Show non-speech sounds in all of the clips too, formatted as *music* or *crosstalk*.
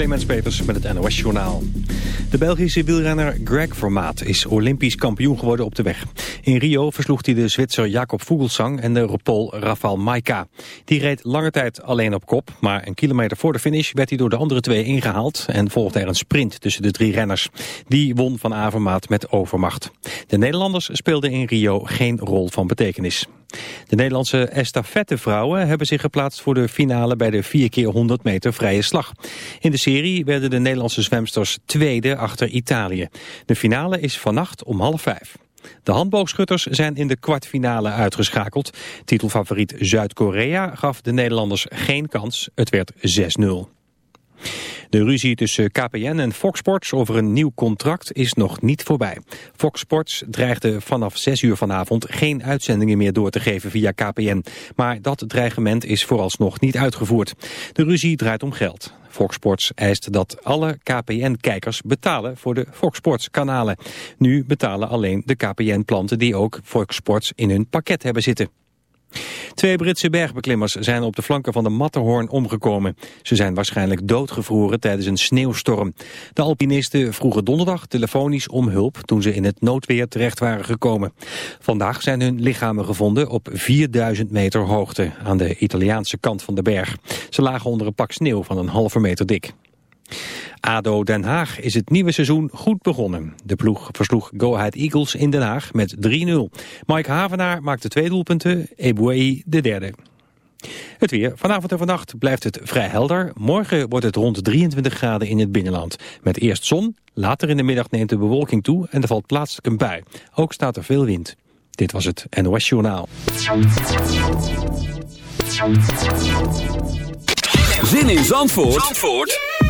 Clemens Peters met het NOS Journaal. De Belgische wielrenner Greg Vermaat is olympisch kampioen geworden op de weg. In Rio versloeg hij de Zwitser Jacob Vogelsang en de Pool Rafał Majka. Die reed lange tijd alleen op kop, maar een kilometer voor de finish werd hij door de andere twee ingehaald en volgde er een sprint tussen de drie renners. Die won van Avermaat met overmacht. De Nederlanders speelden in Rio geen rol van betekenis. De Nederlandse estafettevrouwen hebben zich geplaatst voor de finale bij de 4 keer 100 meter vrije slag. In de serie werden de Nederlandse zwemsters tweede achter Italië. De finale is vannacht om half vijf. De handboogschutters zijn in de kwartfinale uitgeschakeld. Titelfavoriet Zuid-Korea gaf de Nederlanders geen kans. Het werd 6-0. De ruzie tussen KPN en Fox Sports over een nieuw contract is nog niet voorbij. Fox Sports dreigde vanaf 6 uur vanavond geen uitzendingen meer door te geven via KPN. Maar dat dreigement is vooralsnog niet uitgevoerd. De ruzie draait om geld. Fox Sports eist dat alle KPN-kijkers betalen voor de Fox Sports kanalen. Nu betalen alleen de KPN-klanten die ook Fox Sports in hun pakket hebben zitten. Twee Britse bergbeklimmers zijn op de flanken van de Matterhorn omgekomen. Ze zijn waarschijnlijk doodgevroren tijdens een sneeuwstorm. De alpinisten vroegen donderdag telefonisch om hulp toen ze in het noodweer terecht waren gekomen. Vandaag zijn hun lichamen gevonden op 4000 meter hoogte aan de Italiaanse kant van de berg. Ze lagen onder een pak sneeuw van een halve meter dik. ADO Den Haag is het nieuwe seizoen goed begonnen. De ploeg versloeg Go Ahead Eagles in Den Haag met 3-0. Mike Havenaar maakte twee doelpunten, Eboué de derde. Het weer. Vanavond en vannacht blijft het vrij helder. Morgen wordt het rond 23 graden in het binnenland. Met eerst zon, later in de middag neemt de bewolking toe en er valt plaatselijk een bui. Ook staat er veel wind. Dit was het NOS Journaal. Zin in Zandvoort? Zandvoort?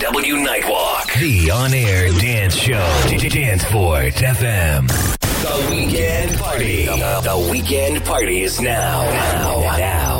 NW Nightwalk. The on-air dance show. Danceport FM. The weekend party. The, the weekend party is now, now, now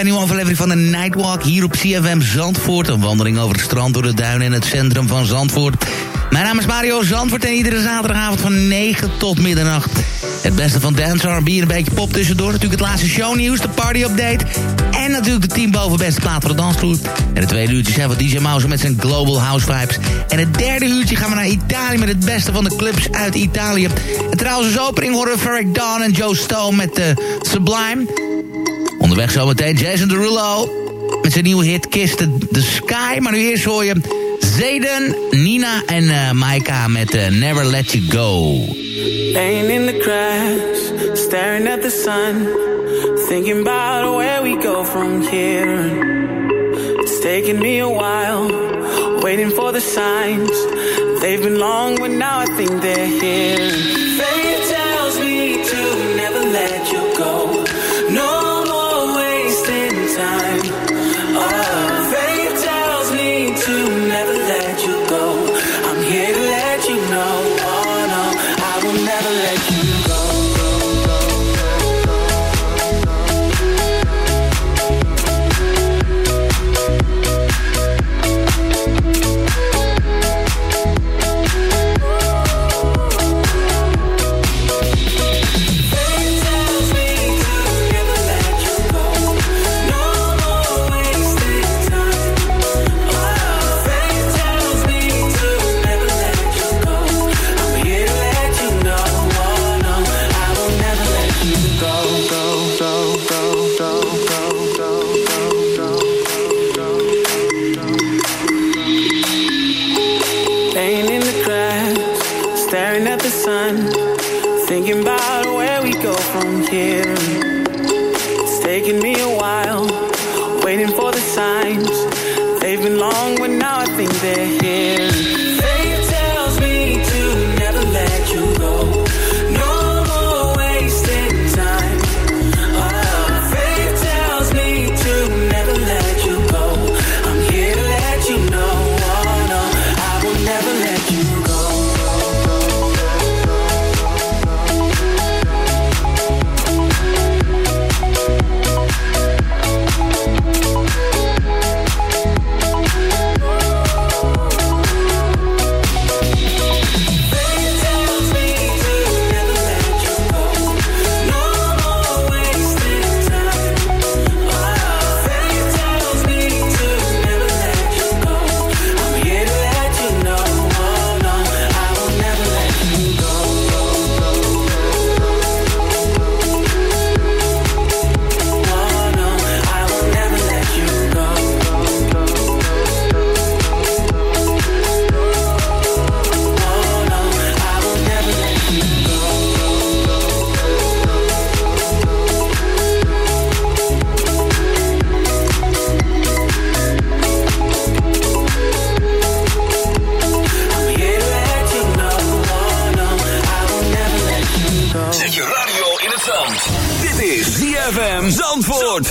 Bij een nieuwe aflevering van de Nightwalk hier op CFM Zandvoort. Een wandeling over het strand, door de duinen en het centrum van Zandvoort. Mijn naam is Mario Zandvoort en iedere zaterdagavond van 9 tot middernacht. Het beste van dance, R&B en een beetje pop tussendoor. Natuurlijk het laatste shownieuws, de party-update. En natuurlijk de team boven beste plaat voor de dansvloer. En het tweede uurtje zijn van DJ Mouse met zijn Global House Vibes. En het derde uurtje gaan we naar Italië met het beste van de clubs uit Italië. En trouwens als opening horen we Dawn en Joe Stone met uh, Sublime. Onderweg zometeen Jason Derulo met zijn nieuwe hit Kiss the, the, Sky. Maar nu eerst hoor je Zeden, Nina en uh, Maika met uh, Never Let You Go. Laying in the grass, staring at the sun. Thinking about where we go from here. It's taken me a while, waiting for the signs. They've been long, but now I think they're here. Fate tells me to never let you go. ZFM Zandvoort.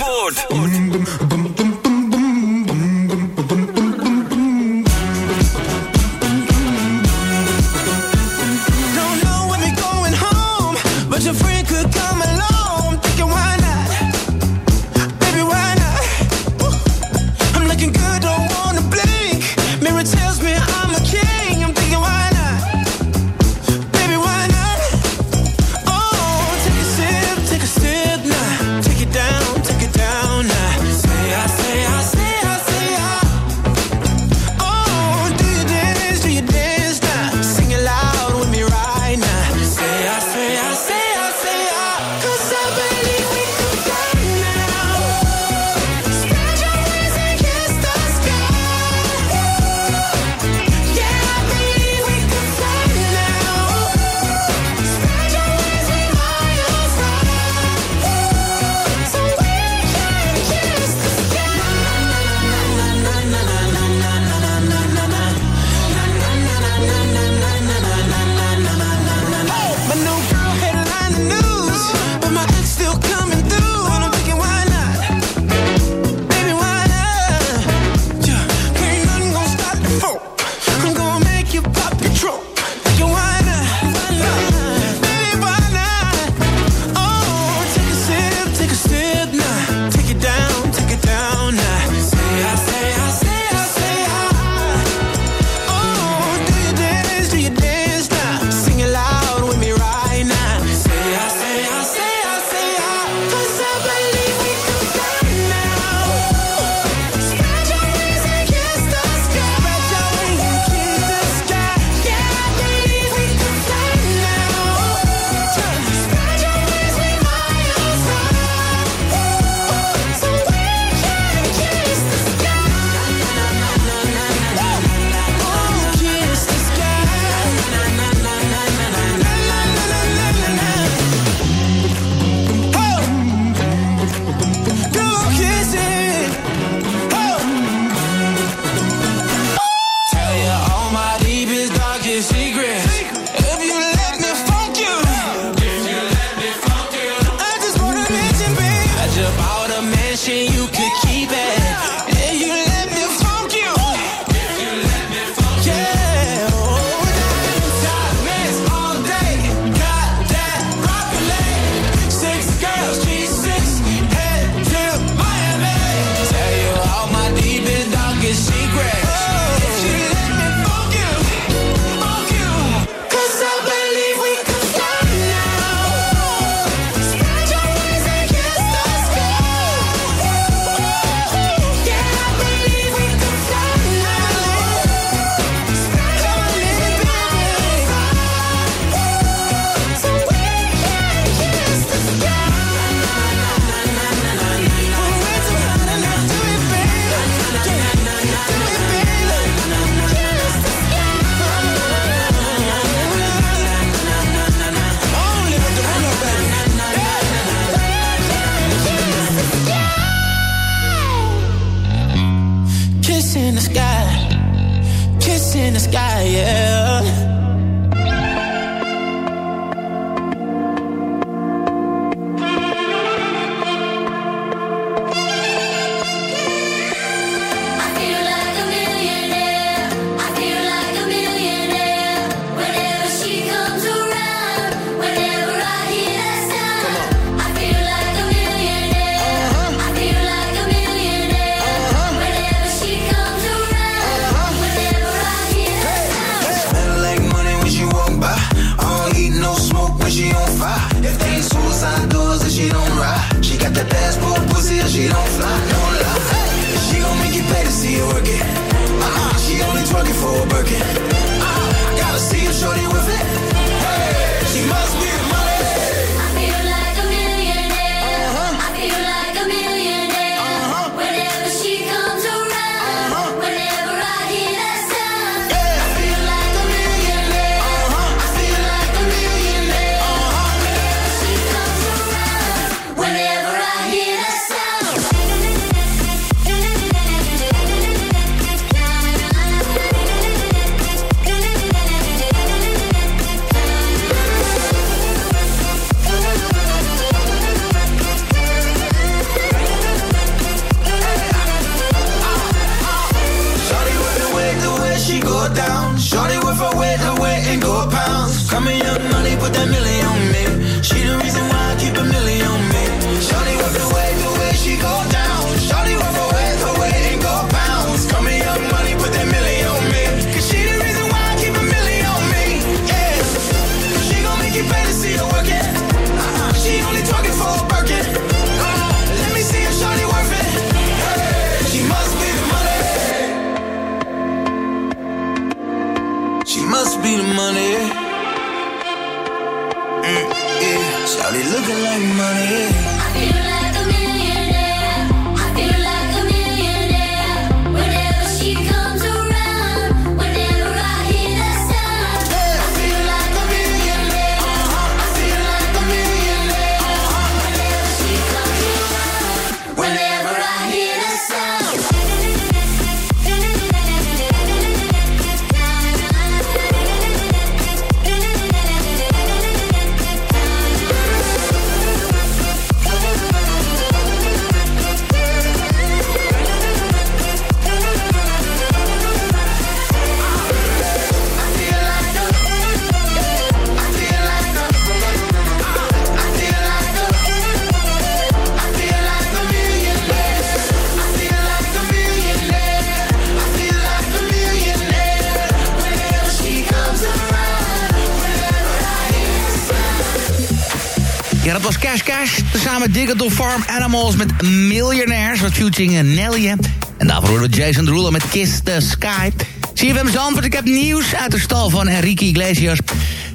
Digital Farm Animals met Millionaires... wat featuring eh, Nelly. En daarvoor horen we Jason Derulo met Kiss the Sky. CFM Zandvoort, ik heb nieuws uit de stal van Enrique Iglesias.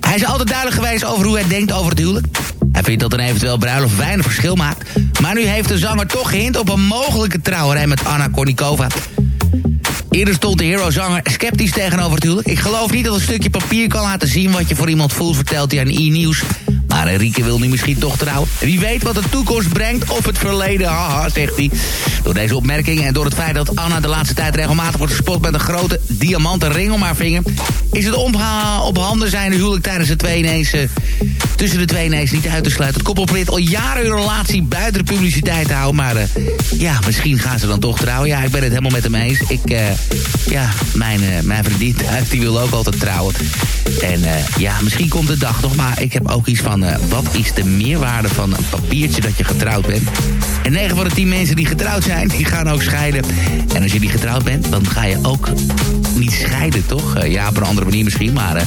Hij is altijd duidelijk geweest over hoe hij denkt over het huwelijk. Hij vindt dat een eventueel bruiloft weinig verschil maakt. Maar nu heeft de zanger toch gehint op een mogelijke trouwerij met Anna Kornikova. Eerder stond de hero-zanger sceptisch tegenover het huwelijk. Ik geloof niet dat een stukje papier kan laten zien wat je voor iemand voelt, vertelt hij aan E-Nieuws. Maar Enrique wil nu misschien toch trouwen. Wie weet wat de toekomst brengt of het verleden, haha, zegt hij. Door deze opmerking en door het feit dat Anna de laatste tijd regelmatig wordt gespot met een grote diamanten ring om haar vinger, is het op handen zijn huwelijk tijdens de twee ineens, eh, tussen de twee ineens niet uit te sluiten. Het koppel probeert al jaren hun relatie buiten de publiciteit te houden, maar eh, ja, misschien gaan ze dan toch trouwen. Ja, ik ben het helemaal met hem eens. Ik, eh, ja, mijn, mijn vriendin thuis, die wil ook altijd trouwen. En ja, misschien komt de dag nog, maar ik heb ook iets van... wat is de meerwaarde van een papiertje dat je getrouwd bent? En 9 van de 10 mensen die getrouwd zijn, die gaan ook scheiden. En als je niet getrouwd bent, dan ga je ook niet scheiden, toch? Ja, op een andere manier misschien, maar... eh,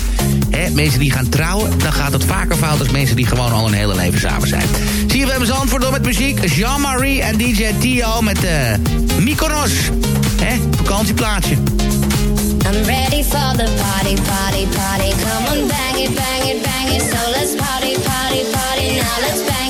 hè, mensen die gaan trouwen, dan gaat het vaker fout... als mensen die gewoon al een hele leven samen zijn. Zie je, we hebben antwoord door met muziek. Jean-Marie en DJ Tio met eh Mykonos. Hè, vakantieplaatje. I'm ready for the party, party, party. Come on, bang it, bang it, bang it. So let's party, party, party. Now let's bang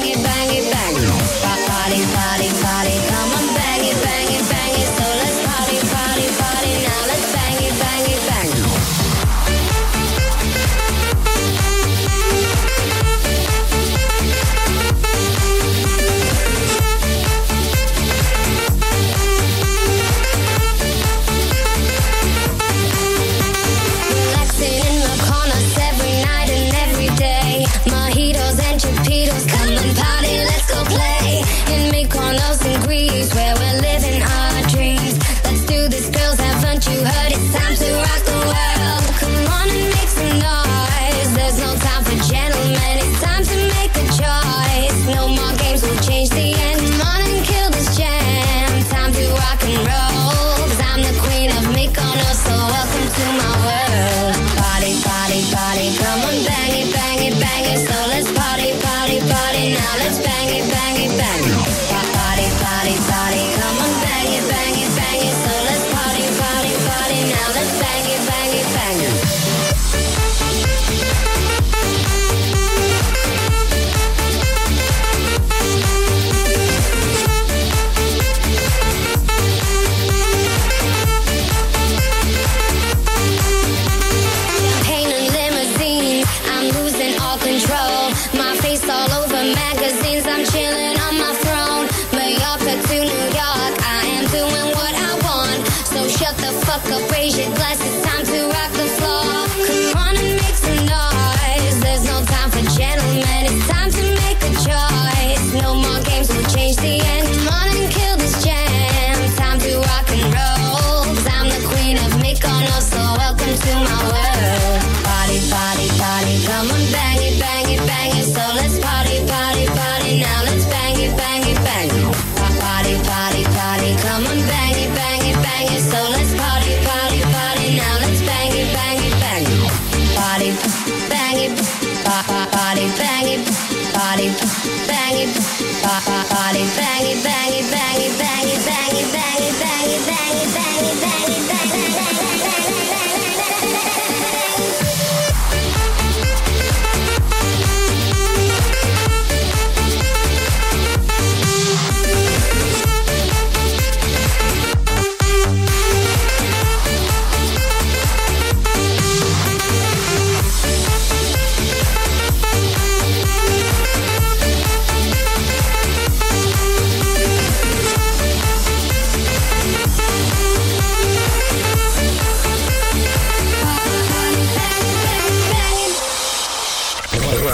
bang it, bang it, bang it. So let's party, party, party. Now let's bang it,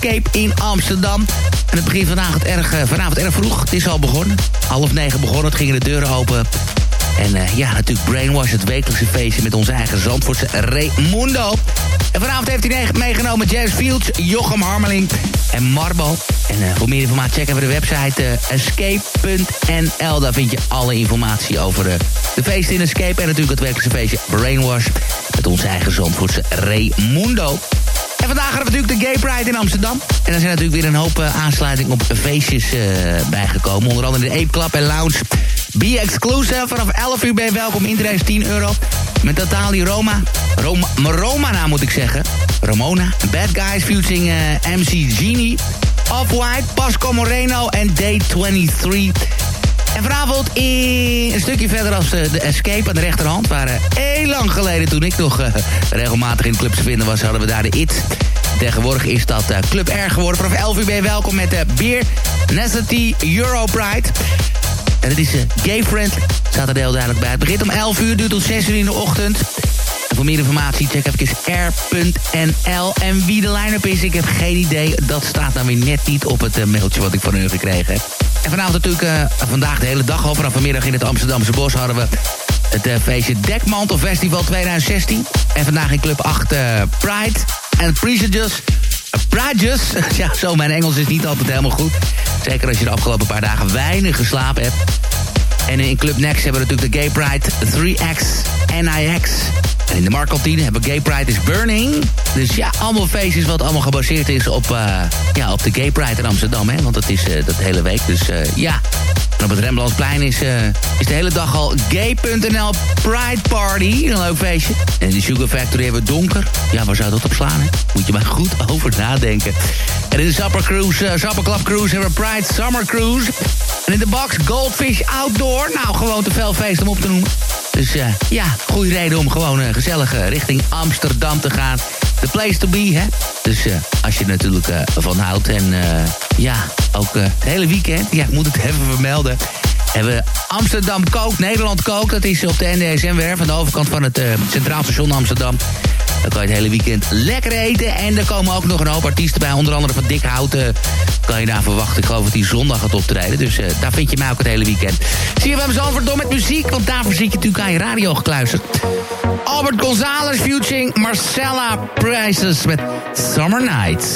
Escape in Amsterdam. En het begint vanavond erg, eh, vanavond erg vroeg. Het is al begonnen. Half negen begonnen, het gingen de deuren open. En eh, ja, natuurlijk Brainwash, het wekelijkse feestje met onze eigen Zandvoortse Raimundo. En vanavond heeft hij meegenomen James Fields, Jochem Harmeling en Marbo. En eh, voor meer informatie check even de website escape.nl. Daar vind je alle informatie over de feesten in Escape... en natuurlijk het wekelijkse feestje Brainwash... met onze eigen Zandvoortse Raimundo. Vandaag hebben we natuurlijk de Gay Pride in Amsterdam. En er zijn natuurlijk weer een hoop eh, aansluiting op feestjes eh, bijgekomen. Onder andere de Ape Club en Lounge. Be Exclusive. Vanaf 11 uur ben je welkom. Is 10 euro. Met Tatali Roma. Roma, nou moet ik zeggen. Ramona. Bad Guys featuring eh, MC Genie. Off-White, Pasco Moreno en Day 23. En vanavond in een stukje verder als de, de Escape aan de rechterhand... waar eh, heel lang geleden toen ik nog eh, regelmatig in clubs te vinden was... hadden we daar de IT. Tegenwoordig is dat eh, Club R geworden. Vanaf 11 uur ben je welkom met de Beer Necessity Euro Pride. En het is eh, gay friendly. Staat er heel duidelijk bij. Het begint om 11 uur, duurt tot 6 uur in de ochtend. En voor meer informatie check even r.nl. En wie de line-up is, ik heb geen idee. Dat staat dan weer net niet op het eh, mailtje wat ik van u gekregen heb. En vanavond natuurlijk, eh, vandaag de hele dag al. Vanaf vanmiddag in het Amsterdamse Bos hadden we het eh, feestje Dekmantel Festival 2016. En vandaag in Club 8 eh, Pride and Prestigious. Praatjes. *laughs* Ja, zo, mijn Engels is niet altijd helemaal goed. Zeker als je de afgelopen paar dagen weinig geslapen hebt. En in Club Next hebben we natuurlijk de Gay Pride 3X NIX. En in de Markantine hebben Gay Pride is Burning. Dus ja, allemaal feestjes wat allemaal gebaseerd is op, eh, ja, op de Gay Pride in Amsterdam. Hè? Want dat is eh, dat hele week. Dus eh, ja, en op het Rembrandtplein is, eh, is de hele dag al gay.nl Pride Party. Een leuk feestje. En de Sugar Factory hebben we donker. Ja, waar zou dat op slaan, hè? Moet je maar goed *laughs* over nadenken. En in de Supper Cruise, Supper Club Cruise hebben we Pride Summer Cruise. En in de box Goldfish Outdoor. Nou, gewoon te veel feest om op te noemen. Dus eh, ja, goede reden om gewoon gezellig richting Amsterdam te gaan. The place to be, hè? Dus eh, als je natuurlijk eh, van houdt. En eh, ja, ook het hele weekend. Ja, ik moet het *laughs* even vermelden. Hebben Amsterdam Kook, Nederland Kook. Dat is op de NDSM-werf aan de overkant van het Centraal Station Amsterdam. Dan kan je het hele weekend lekker eten. En er komen ook nog een hoop artiesten bij. Onder andere van Dick Houten kan je daar verwachten. Ik geloof dat hij zondag gaat optreden. Dus eh, daar vind je mij ook het hele weekend. Zie je hem zo door met muziek. Want daarvoor zit je natuurlijk aan je radio gekluisterd. Albert Gonzalez featuring Marcella Prices met Summer Nights.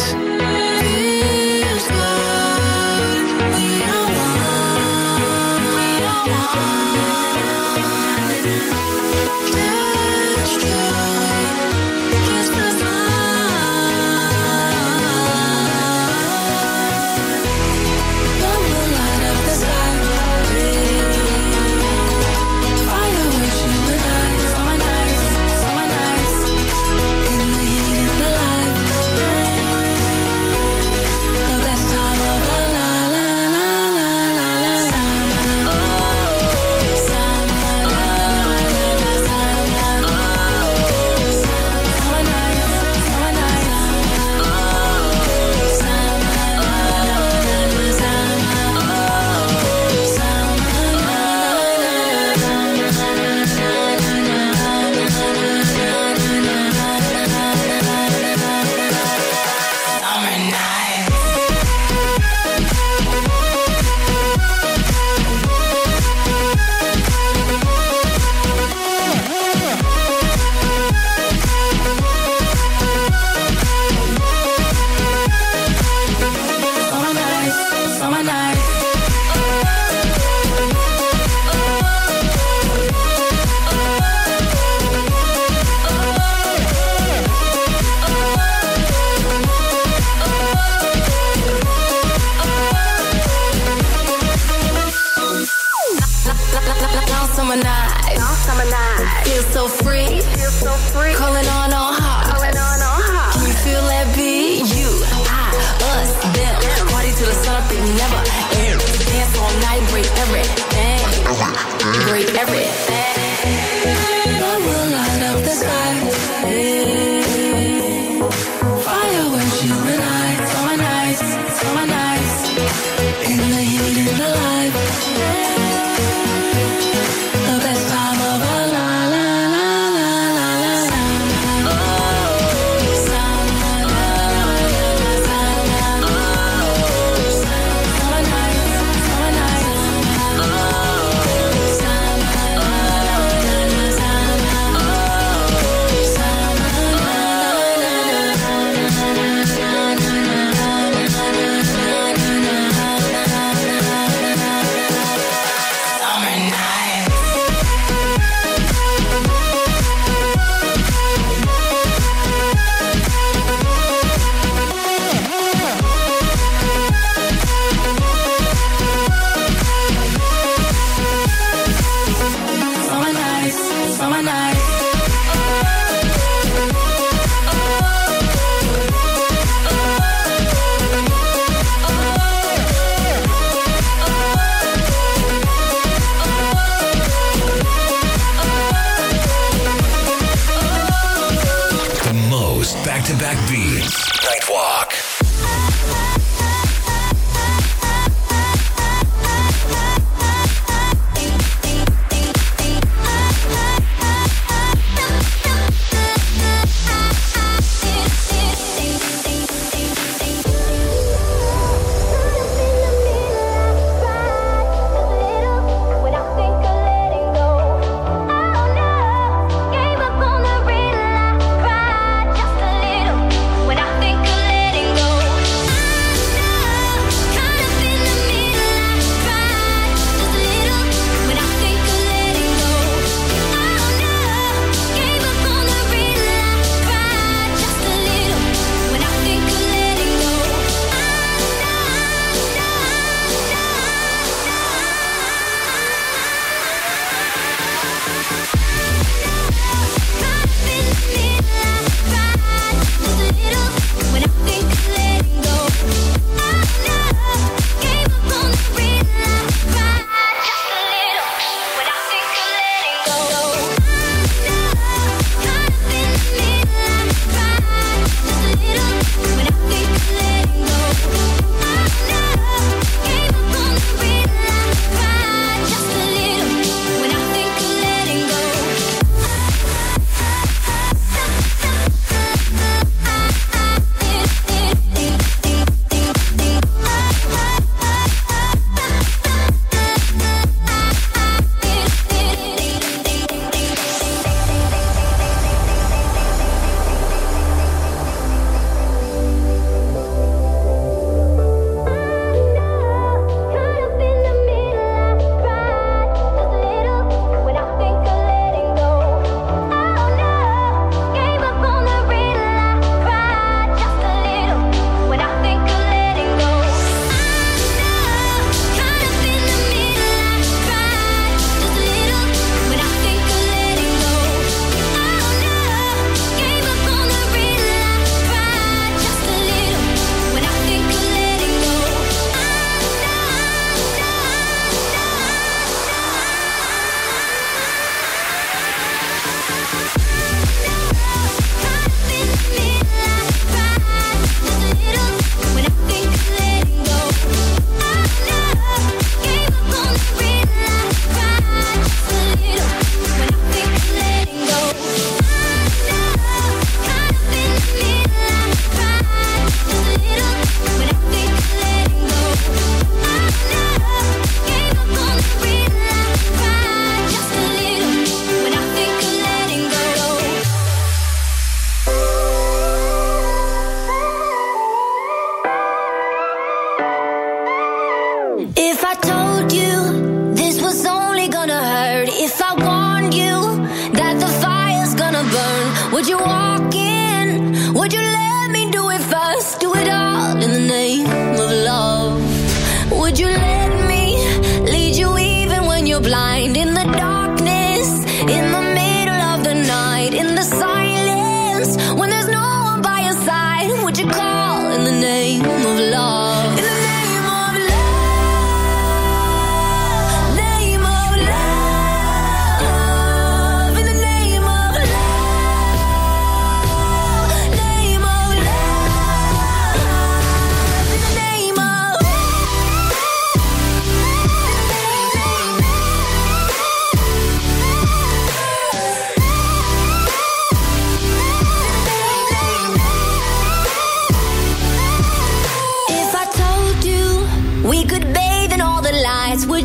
summer nights. All summer nights. Feel so free. Feel so free. Calling on all hearts. Calling on all hearts. Can you feel that beat? You, I, us, them. Party till the sun up, it never ends. Dance all night, break everything. Break everything.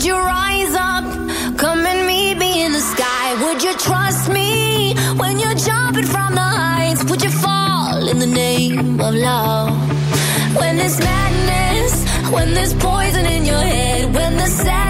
you rise up? Come and meet me in the sky. Would you trust me when you're jumping from the heights? Would you fall in the name of love? When there's madness, when there's poison in your head, when the sadness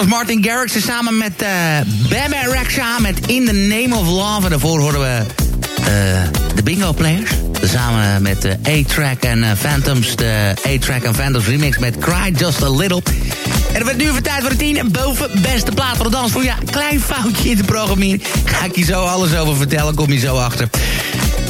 was Martin Garrix samen met eh Bam Rexha met In the Name of Love. En daarvoor horen we eh, de Bingo Players. Samen met de A-Track en eh, Phantoms. De A-Track en Phantoms remix met Cry Just A Little. En het wordt nu even tijd voor de 10 boven beste plaat voor de dansvloer. Ja, klein foutje in de programmering. Ga ik je zo alles over vertellen, kom je zo achter.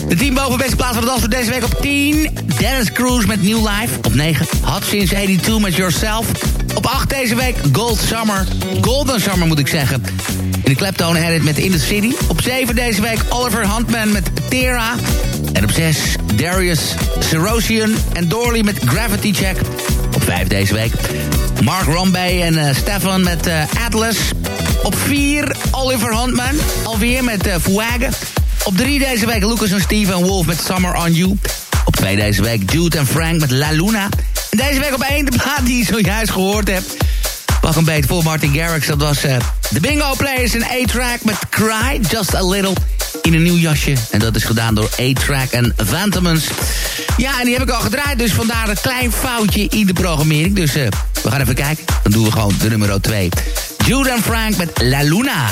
De 10 boven beste plaats van de dans voor deze week op 10. Dennis Cruz met New Life. Op 9. Hot Since 82 met Yourself. Op 8 deze week Gold Summer. Golden Summer moet ik zeggen. In de kleptone edit met In The City. Op 7 deze week Oliver Huntman met Tera. En op 6 Darius Serosian en Dorley met Gravity Check. Op 5 deze week Mark Rombay en eh, Stefan met eh, Atlas. Op 4 Oliver Huntman. Alweer met uh. Op 3 deze week Lucas en Steve en Wolf met Summer on You. Op 2 deze week Jude en Frank met La Luna. Deze week op 1 de plaat die je zojuist gehoord hebt. Pak een beetje voor Martin Garrix. Dat was eh, de Bingo Players in A-Track met Cry Just A Little. In een nieuw jasje. En dat is gedaan door A-Track en. Ja, en die heb ik al gedraaid. Dus vandaar een klein foutje in de programmering. Dus eh, we gaan even kijken. Dan doen we gewoon de nummer 2. Jude Frank met La Luna.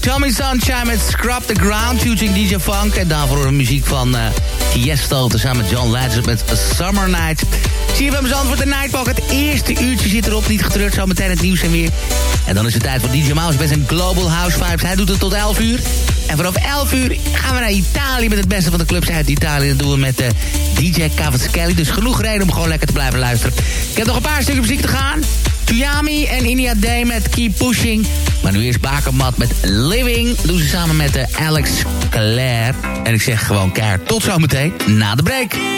Tommy Sunshine met Scrub the Ground, featuring DJ Funk. En daarvoor de muziek van uh, Tiesto, samen met John Legend met Summer Night. CFM Zandvoort de Nightwalk. Het eerste uurtje zit erop, niet getreurd. Zo meteen het nieuws en weer. En dan is het tijd voor DJ Mouse met zijn Global House Vibes. Hij doet het tot 11 uur. En vanaf 11 uur gaan we naar Italië met het beste van de clubs uit Italië. Dat doen we met uh, DJ Cavaschelli. Dus genoeg reden om gewoon lekker te blijven luisteren. Ik heb nog een paar stukken muziek te gaan. Tuyami en Inia Day met Keep Pushing. Maar nu eerst Bakermat met Living. Doen ze samen met uh, Alex Claire. En ik zeg gewoon keihard tot zometeen na de break.